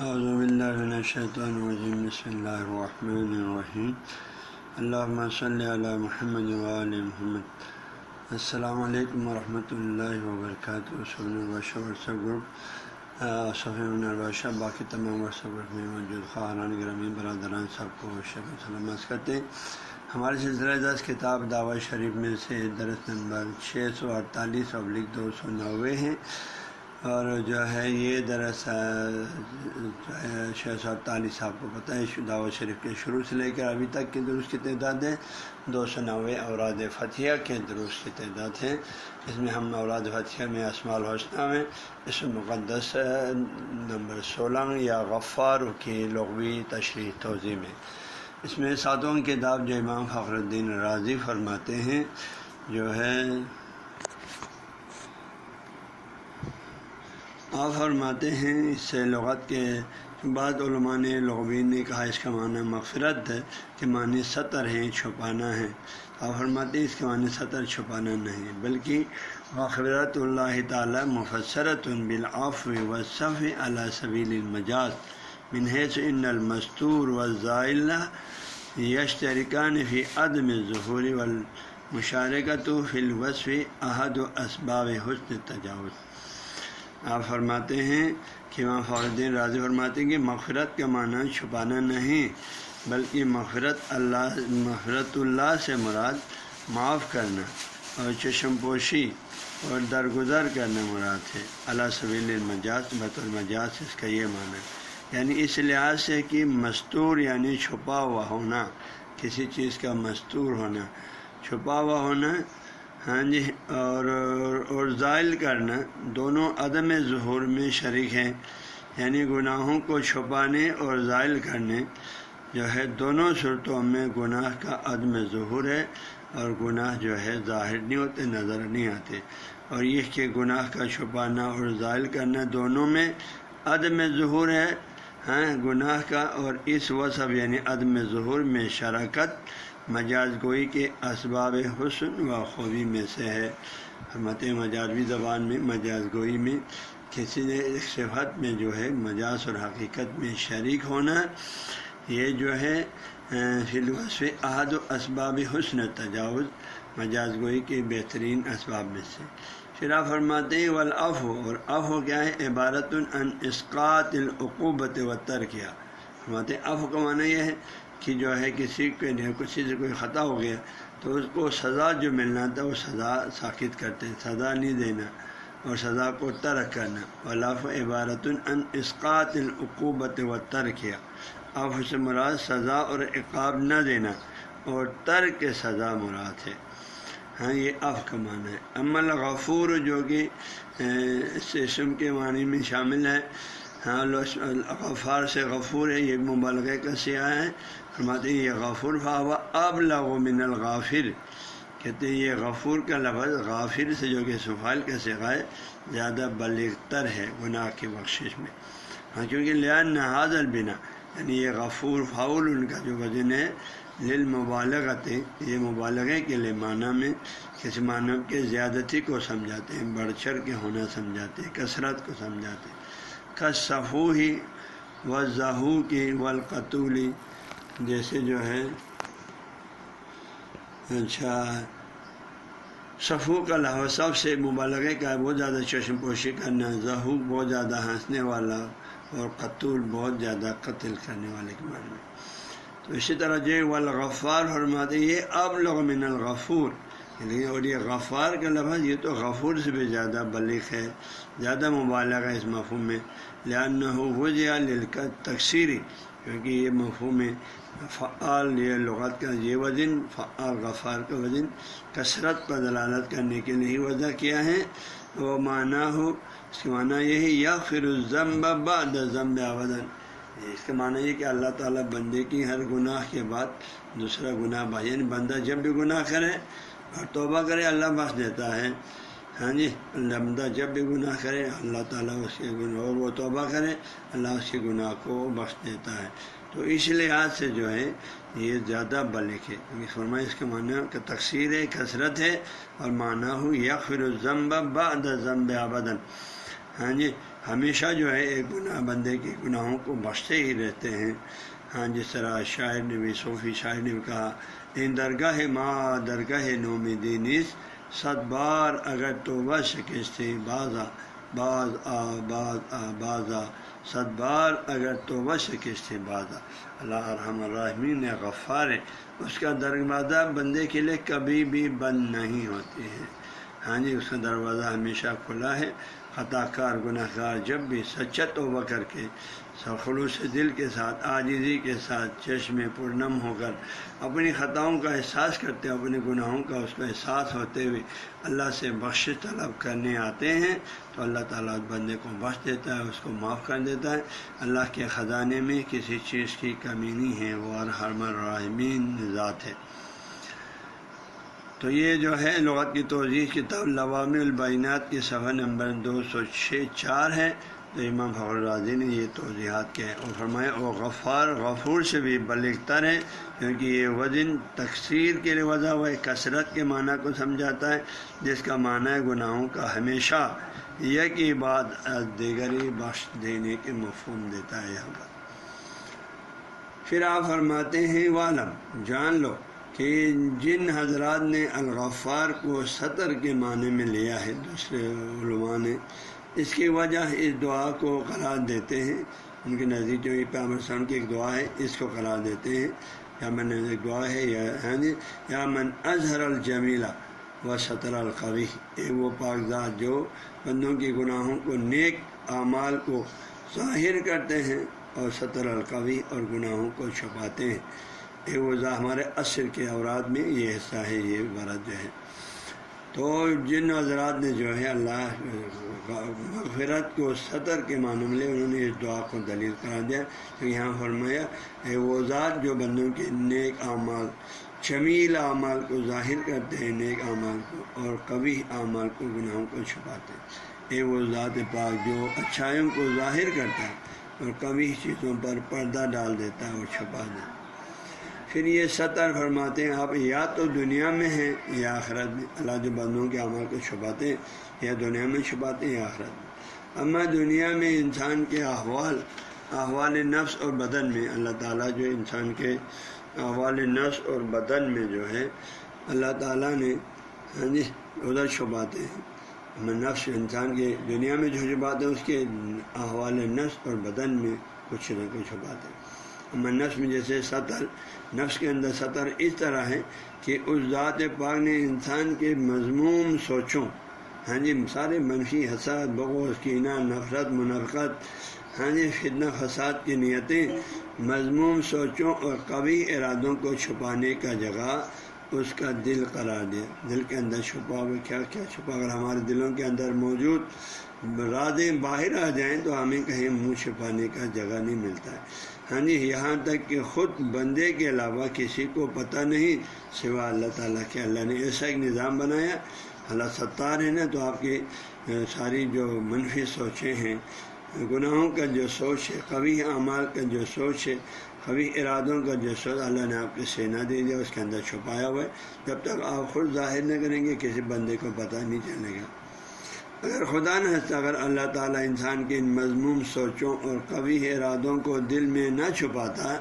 الشیطان الرجیم بسم اللہ الرحمن الرحیم اللہ صلی علی محمد وعلی محمد. السلام علیکم ورحمۃ اللہ وبرکاتہ واٹسپ گروپ صفیم الباشہ باقی تمام واٹسپ گروپ میں موجود خاران گرامی، برادران، سب کو شب سلامت کرتے ہیں. ہمارے سلسلہ دس کتاب دعوت شریف میں سے درس نمبر چھ سو اڑتالیس ابلک دو سو نوے ہیں اور جو ہے یہ دراصل چھ سو اڑتالیس آپ کو پتہ ہے دعوت شریف کے شروع سے لے کر ابھی تک کے درست کی تعداد ہے دو سو نوے اوراد فتح کے درست کی تعداد ہے اس میں ہم اوراد فتح میں اسماع الحسنہ میں، اس مقدس نمبر سولہ یا غفار کی لغوی تشریح توضیع میں۔ اس میں ساتوں کتاب جو امام فخر الدین راضی فرماتے ہیں، جو ہے آپ فرماتے ہیں، اس سے لغت کے بعض علماء نے لغوین نے کہا، اس کا معنی مغفرت ہے کہ معنی سطر ہیں، چھپانا ہے۔ آپ فرماتے ہیں، اس کے معنی سطر چھپانا نہیں بلکہ مغفرت اللہ تعالیٰ مفسرت بالعف و صف علیہ سبیل المجاز۔ منحص ان المستور و ضائع یشترکان فی عدم ظہوری و مشارکت فی الوصف احد و اسباب حسن تجاوز آپ فرماتے ہیں کہ وہاں فوردین راضی فرماتے ہیں کہ مغفرت کا معنی چھپانا نہیں، بلکہ مغفرت اللہ مغفرت اللہ سے مراد معاف کرنا اور چشم پوشی اور درگزر کرنا مراد ہے۔ اللہ سبیل المجاز بط المجاز اس کا یہ معنی۔ یعنی اس لحاظ سے کہ مستور یعنی چھپا ہوا ہونا، کسی چیز کا مستور ہونا، چھپا ہوا ہونا ہاں جی اور اور زائل کرنا، دونوں عدم ظہور میں شریک ہیں یعنی گناہوں کو چھپانے اور زائل کرنے، جو ہے دونوں صورتوں میں گناہ کا عدم ظہور ہے، اور گناہ جو ہے ظاہر نہیں ہوتے، نظر نہیں آتے۔ اور یہ کہ گناہ کا چھپانا اور زائل کرنا دونوں میں عدم ظہور ہے ہاں گناہ کا، اور اس وصف یعنی عدم ظہور میں شراکت مجاز گوئی کے اسباب حسن و خوبی میں سے ہے۔ مت مجازوی زبان میں، مجاز گوئی میں۔ کسی نے ایک صفت میں جو ہے مجاز اور حقیقت میں شریک ہونا، یہ جو ہے فلوصف احد و اسباب حسن تجاوز، مجاز گوئی کے بہترین اسباب میں سے۔ شرا فرماتے ہیں ولاف اور اف ہو کیا ہے؟ عبارت ان اسقات العقوبت و ترکیا فرماتے اف کا معنی یہ ہے کہ جو ہے کسی کے کسی سے کوئی خطا ہو گیا، تو اس کو سزا جو ملنا تھا، وہ سزا ساخت کرتے ہیں، سزا نہیں دینا اور سزا کو ترک کرنا۔ ولاف عبارت ان اسقات العقوبت و ترک کیا آپ سے مراد سزا اور عقاب نہ دینا، اور ترک سزا مراد ہے۔ ہاں یہ اف کا معنی ہے۔ عمل غفور جو کہ اسم کے معنی میں شامل ہے۔ ہاں غفار سے غفور ہے، یہ مبالغہ کا سیاح ہے۔ فرماتے ہیں یہ غفور فاوا اب لغو من الغافر کہتے ہیں یہ غفور کا لفظ غافر سے جو کہ سفال کا سگائے زیادہ بلغتر ہے، گناہ کی بخشش میں۔ ہاں کیونکہ لیا نہاد البنا یعنی یہ غفور فاول ان کا جو وزن ہے للمبالغت یہ مبالغے کے لیے معنی میں کسی معنی کے زیادتی کو سمجھاتے ہیں، بڑھ چڑھ کے ہونا سمجھاتے ہیں، کثرت کو سمجھاتے ہیں۔ صفو ہی و ظہو کی والقتولی جیسے جو ہے اچھا صفو کا لحاظ سب سے مبالغے کا بہت زیادہ چشم پوشی کرنا ظہو بہت زیادہ ہنسنے والا اور قتول بہت زیادہ قتل کرنے والے کے بارے میں۔ تو اسی طرح جو والغفار فرماتے یہ اب لوگ من الغفور۔ لیکن اور یہ غفار کا لفظ، یہ تو غفور سے بھی زیادہ بلک ہے، زیادہ مبالغ ہے اس مفہوم میں۔ لہٰذا ہو جیا تقسیری کیونکہ یہ مفہوم ہے فعال یہ لغت کا یہ وزن، فعال غفار کا وزن، کثرت پر دلالت کرنے کے لیے وضع کیا ہے۔ وہ معنی ہو، اس کا معنی یہ ہے یا پھر ضم بعد ضم آودن اس کا معنی یہ کہ اللہ تعالیٰ بندے کی ہر گناہ کے بعد دوسرا گناہ بھائی یعنی بندہ جب بھی گناہ کرے اور توبہ کرے، اللہ بخش دیتا ہے۔ ہاں جی بندہ جب بھی گناہ کرے، اللہ تعالیٰ اس کے گناہ اور وہ توبہ کرے، اللہ اس کے گناہ کو بخش دیتا ہے۔ تو اس لحاظ سے جو ہے، یہ زیادہ بلک ہے۔ فرمایا اس کے معنی کا تقسیر ہے، کثرت ہے، اور معنی ہو یا پھر ضمب بعد ضمب آبدن ہاں جی ہمیشہ جو ہے، ایک گناہ بندے کے گناہوں کو بخشتے ہی رہتے ہیں۔ ہاں جس طرح شاعر نے بھی، صوفی شاعر نے بھی کہا ان درگاہ ماں درگاہ نوم دینس ست بار اگر تو بس بازا باز آ باز آ بازا ست بار اگر تو بس شکست بازا اللہ الرحم الرحمین غفار ہے۔ اس کا دروازہ بندے کے لیے کبھی بھی بند نہیں ہوتی ہے ہاں جی اس کا دروازہ ہمیشہ کھلا ہے۔ خطا کار گناہ کار جب بھی سچا توبہ کر کے خلوص دل کے ساتھ، آجزی کے ساتھ چشم پرنم ہو کر اپنی خطاؤں کا احساس کرتے اپنے گناہوں کا اس کا احساس ہوتے ہوئے اللہ سے بخش طلب کرنے آتے ہیں، تو اللہ تعالیٰ بندے کو بخش دیتا ہے، اس کو معاف کر دیتا ہے۔ اللہ کے خزانے میں کسی چیز کی کمی نہیں ہے، وہ ارحم الرحمین ذات ہے۔ تو یہ جو ہے، لغت کی توضیح کتاب لوام البینات کی صفحہ نمبر دو سو چھ چار ہے۔ تو امام فخر راضی نے یہ توضیحات کیا ہے اور فرمایا وہ غفار، غفور سے بھی بلکتر ہے، کیونکہ یہ وزن تقسیر کے لیے وضع ہوا ہے، کثرت کے معنی کو سمجھاتا ہے، جس کا معنی ہے گناہوں کا ہمیشہ۔ یہ کہ بات دیگری بخش دینے کے مفہوم دیتا ہے یہاں پر۔ پھر آپ فرماتے ہیں والم جان لو کہ جن حضرات نے الغفار کو سطر کے معنی میں لیا ہے، دوسرے علماء نے اس کی وجہ اس دعا کو قرار دیتے ہیں۔ ان کے نزدیک جو پیامرسان کی ایک دعا ہے، اس کو قرار دیتے ہیں۔ یا من ایک دعا ہے، یا جی یا من اظہر الجمیلا و سطر القوی ایک وہ کاغذات جو بندوں کی گناہوں کو نیک اعمال کو ظاہر کرتے ہیں اور سطر القوی اور گناہوں کو چھپاتے ہیں۔ ایک وہ ہمارے عصر کے اوراد میں یہ حصہ ہے، یہ برت جو ہے۔ تو جن حضرات نے جو ہے اللہ مغفرت کو صدر کے معنی میں لے، انہوں نے اس دعا کو دلیل کرا دیا۔ کہ یہاں فرمایا ہے وہ ذات جو بندوں کے نیک اعمال شمیل اعمال کو ظاہر کرتے ہیں، نیک اعمال کو اور کبھی اعمال کو، گناہوں کو چھپاتے ہیں۔ اے وہ ذات پاک جو اچھائیوں کو ظاہر کرتا ہے اور کبھی چیزوں پر پردہ ڈال دیتا ہے اور چھپا دیتا ہے۔ پھر یہ سطر فرماتے ہیں، آپ یا تو دنیا میں ہیں یا آخرت میں۔ اللہ جو بندوں کے عمل کو چھپاتے ہیں، یا دنیا میں چھپاتے ہیں یا آخرت میں۔ اما دنیا میں انسان کے احوال احوال نفس اور بدن میں۔ اللہ تعالیٰ جو انسان کے احوال نفس اور بدن میں جو ہے، اللہ تعالیٰ نے ہاں جی ادھر چھپاتے ہیں۔ نفس انسان کے دنیا میں جو چھپاتے ہیں، اس کے احوال نفس اور بدن میں کچھ نہ کچھ چھپاتے ہیں۔ نفس میں جیسے سطر، نفس کے اندر سطر اس طرح ہے کہ اس ذات پاک نے انسان کے مضموم سوچوں ہاں جی سارے منفی حساد بغوث کینہ، نفرت، منفقت ہاں جی فتنہ، فساد کی نیتیں مضموم سوچوں اور قوی ارادوں کو چھپانے کا جگہ اس کا دل قرار دیا۔ دل کے اندر چھپا ہوا، کیا کیا چھپا، اگر ہمارے دلوں کے اندر موجود رازیں باہر آ جائیں تو ہمیں کہیں منہ چھپانے کا جگہ نہیں ملتا ہے۔ ہاں جی یہاں تک کہ خود بندے کے علاوہ کسی کو پتہ نہیں سوا اللہ تعالیٰ کے۔ اللہ نے ایسا ایک نظام بنایا، اللہ ستار ہے نا، تو آپ کی ساری جو منفی سوچیں ہیں، گناہوں کا جو سوچ ہے کبھی اعمال کا جو سوچ ہے کبھی ارادوں کا جو سوچ، اللہ نے آپ کے سینا دے دیا، اس کے اندر چھپایا ہوا ہے۔ جب تک آپ خود ظاہر نہ کریں گے، کسی بندے کو پتہ نہیں چلے گا۔ اگر خدا نہ اگر اللہ تعالیٰ انسان کے ان مضموم سوچوں اور کبھی ارادوں کو دل میں نہ چھپاتا،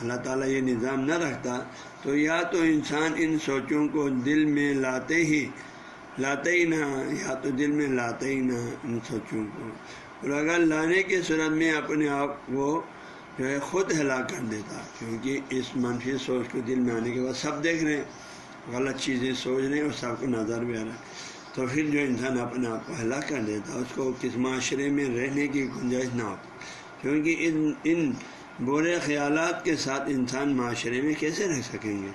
اللہ تعالیٰ یہ نظام نہ رکھتا، تو یا تو انسان ان سوچوں کو دل میں لاتے ہی لاتے ہی نہ، یا تو دل میں لاتے ہی نہ ان سوچوں کو۔ اور اگر لانے کے صورت میں اپنے آپ کو جو ہے خود ہلاک کر دیتا، کیونکہ اس منفی سوچ کو دل میں آنے کے بعد سب دیکھ رہے ہیں، غلط چیزیں سوچ رہے ہیں اور سب کو نظر بھی آ رہا ہے۔ تو پھر جو انسان اپنے آپ کو ہلاک کر دیتا اس کو کس معاشرے میں رہنے کی گنجائش نہ ہوتی کیونکہ ان ان برے خیالات کے ساتھ انسان معاشرے میں کیسے رہ سکیں گے؟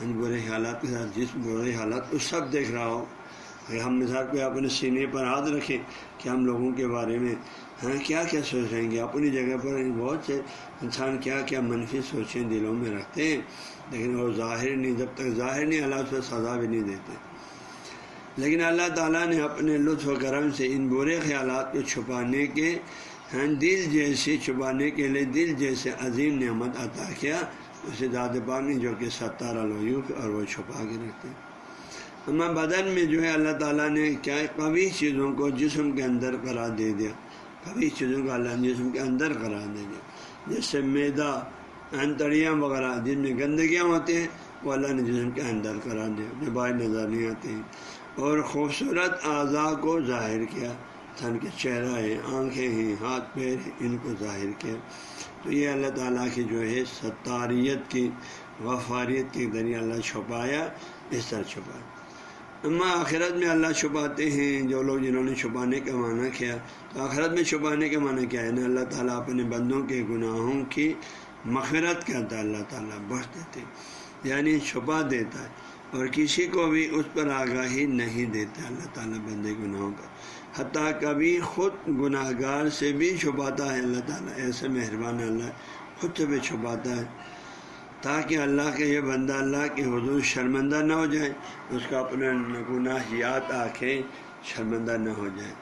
ان برے خیالات کے ساتھ، جس برے حالات کو سب دیکھ رہا ہو ہم مثال پہ اپنے سینے پر ہاتھ رکھیں کہ ہم لوگوں کے بارے میں ہاں کیا کیا سوچ رہیں گے؟ اپنی جگہ پر بہت سے انسان کیا کیا منفی سوچیں دلوں میں رکھتے ہیں، لیکن وہ ظاہر نہیں، جب تک ظاہر نہیں، اللہ سے سزا بھی نہیں دیتے۔ لیکن اللہ تعالیٰ نے اپنے لطف و کرم سے ان برے خیالات کو چھپانے کے ہیں دل جیسے چھپانے کے لیے دل جیسے عظیم نعمت عطا کیا۔ اسے داد پانی جو کہ ستار الویوف اور وہ چھپا کے رکھتے ہیں۔ ہمیں بدن میں جو ہے اللہ تعالیٰ نے کیا قوی چیزوں کو جسم کے اندر قرار دے دیا۔ کبھی چیزوں کا اللہ نے جسم کے اندر قرار دیں گے جیسے میدا، انتڑیاں وغیرہ، جن میں گندگیاں ہوتی ہیں، وہ اللہ نے جسم کے اندر قرار دیا۔ جو باہر نظر نہیں آتے ہیں۔ اور خوبصورت اعضاء کو ظاہر کیا تھن کے چہرہ ہے آنکھیں ہیں، ہاتھ، پیر ہیں، ان کو ظاہر کیا۔ تو یہ اللہ تعالیٰ کی جو ہے ستاریت کی غفاریت کے ذریعے اللہ چھپایا، اس طرح چھپایا اما آخرت میں اللہ چھپاتے ہیں، جو لوگ جنہوں نے چھپانے کا معنی کیا۔ تو آخرت میں چھپانے کا معنی کیا ہے؟ نا اللہ تعالیٰ اپنے بندوں کے گناہوں کی مغفرت کرتا ہے، اللہ تعالیٰ بخش دیتے یعنی چھپا دیتا ہے۔ اور کسی کو بھی اس پر آگاہی نہیں دیتا، اللہ تعالیٰ بندے گناہوں پر حتیٰ کبھی خود گناہ گار سے بھی چھپاتا ہے، اللہ تعالیٰ ایسے مہربان اللہ خود سے بھی چھپاتا ہے۔ تاکہ اللہ کے یہ بندہ، اللہ کے حضور شرمندہ نہ ہو جائے، اس کا اپنا گناہ یاد آنکھیں شرمندہ نہ ہو جائے۔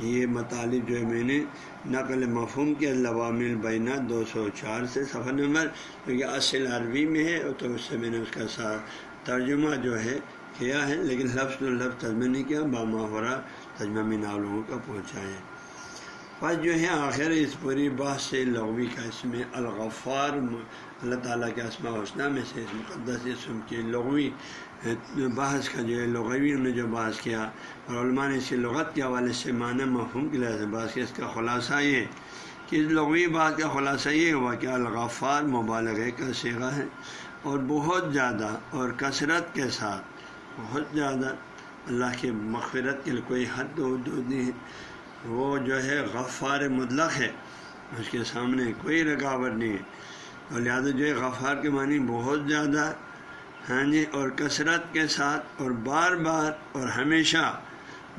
یہ مطالب جو ہے، میں نے نقل مفہوم کے لوامل بینہ دو سو چار سے صفحہ نمبر کیونکہ اصل عربی میں ہے، تو اس سے میں نے اس کا سا ترجمہ جو ہے کیا ہے، لیکن لفظ و لفظ ترجمہ نہیں کیا باما ہو ترجمہ میں نالوں کا پہنچا ہے۔ بس جو ہے آخر اس پوری بات سے لغوی کا اس میں الغفار، اللہ تعالیٰ کے اسماء حسنہ میں سے اس مقدس اسم کی لغوی بحث کا جو ہے لغوی انہوں نے جو بحث کیا، اور علماء نے اس کی لغت کے حوالے سے معنی مفہوم کے لحاظ سے بحث کیا اس کا خلاصہ یہ کہ اس لغوی بات کا خلاصہ یہ ہوا کہ الغفار مبالغے کا سیگا ہے۔ اور بہت زیادہ اور کثرت کے ساتھ، بہت زیادہ اللہ کے مغفرت کے لیے کوئی حد و حدود نہیں ہے۔ وہ جو ہے غفار مطلق ہے، اس کے سامنے کوئی رکاوٹ نہیں ہے۔ اور لہٰذا جو ہے غفار کے معنی بہت زیادہ ہاں جی اور کثرت کے ساتھ اور بار بار اور ہمیشہ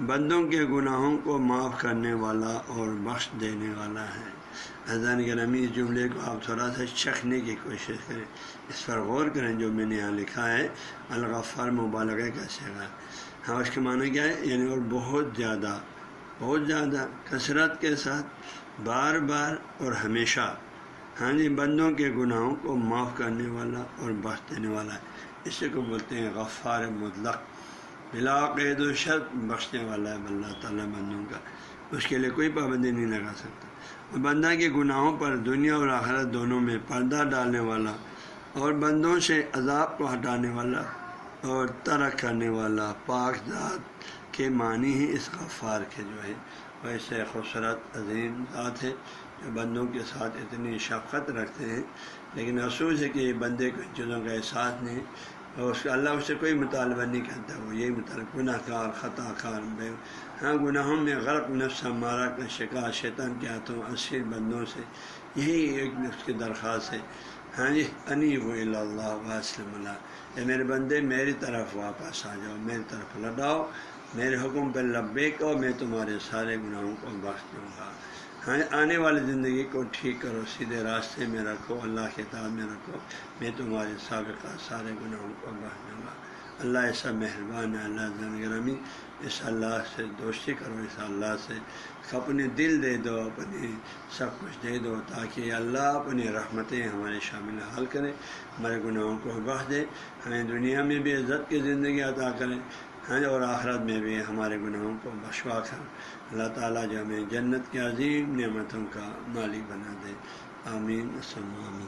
بندوں کے گناہوں کو معاف کرنے والا اور بخش دینے والا ہے۔ حضان کے نمی اس جملے کو آپ تھوڑا سا چکھنے کی کوشش کریں۔ اس پر غور کریں جو میں نے یہاں لکھا ہے۔ الغفار مبالغہ کا سیگا ہاں اس کے معنی کیا ہے؟ یعنی اور بہت زیادہ بہت زیادہ کثرت کے ساتھ بار بار اور ہمیشہ۔ ہاں جی بندوں کے گناہوں کو معاف کرنے والا اور بخش دینے والا۔ ہے اسی کو بولتے ہیں غفار مطلق۔ بلا قید و شرط بخشنے والا ہے اللہ تعالیٰ بندوں کا۔ اس کے لیے کوئی پابندی نہیں لگا سکتا۔ بندہ کے گناہوں پر دنیا اور آخرت دونوں میں پردہ ڈالنے والا اور بندوں سے عذاب کو ہٹانے والا اور ترک کرنے والا پاک ذات کے معنی ہی اس غفار کے جو ہے ویسے خوبصورت عظیم ذات ہے جو بندوں کے ساتھ اتنی شفقت رکھتے ہیں، لیکن افسوس ہے کہ بندے کو ان چیزوں کا احساس نہیں اور اس کا اللہ اس سے کوئی مطالبہ نہیں کرتا، وہ یہی مطالبہ گناہ کار، خطا کار، بے ہاں گناہوں میں غرق نفس مارا کا شکار شیطان کے ہاتھوں اسیر بندوں سے۔ یہی ایک اس کی درخواست ہے۔ ہاں جی انی و اللہ وسلم اللہ۔ اے میرے بندے، میری طرف واپس آ جاؤ، میری طرف لٹاؤ میرے حکم پہ لبے کو میں تمہارے سارے گناہوں کو بخش دوں گا۔ ہاں آنے والی زندگی کو ٹھیک کرو، سیدھے راستے میں رکھو، اللہ کے تعداد میں رکھو۔ میں تمہارے سابقہ سارے گناہوں کو بڑھ دوں گا۔ اللہ ایسا مہربان ہے، اللہ گرامی، اس اللہ سے دوستی کرو، اس اللہ سے اپنے دل دے دو اپنے سب کچھ دے دو تاکہ اللہ اپنی رحمتیں ہمارے شامل حل کرے، ہمارے گناہوں کو بڑھ دے، ہمیں دنیا میں بھی عزت کی زندگی عطا کرے ہاں اور آخرت میں بھی ہمارے گناہوں کو بشوا کر، اللہ تعالیٰ جو ہمیں جنت کے عظیم نعمتوں کا مالی بنا دے۔ آمین السلام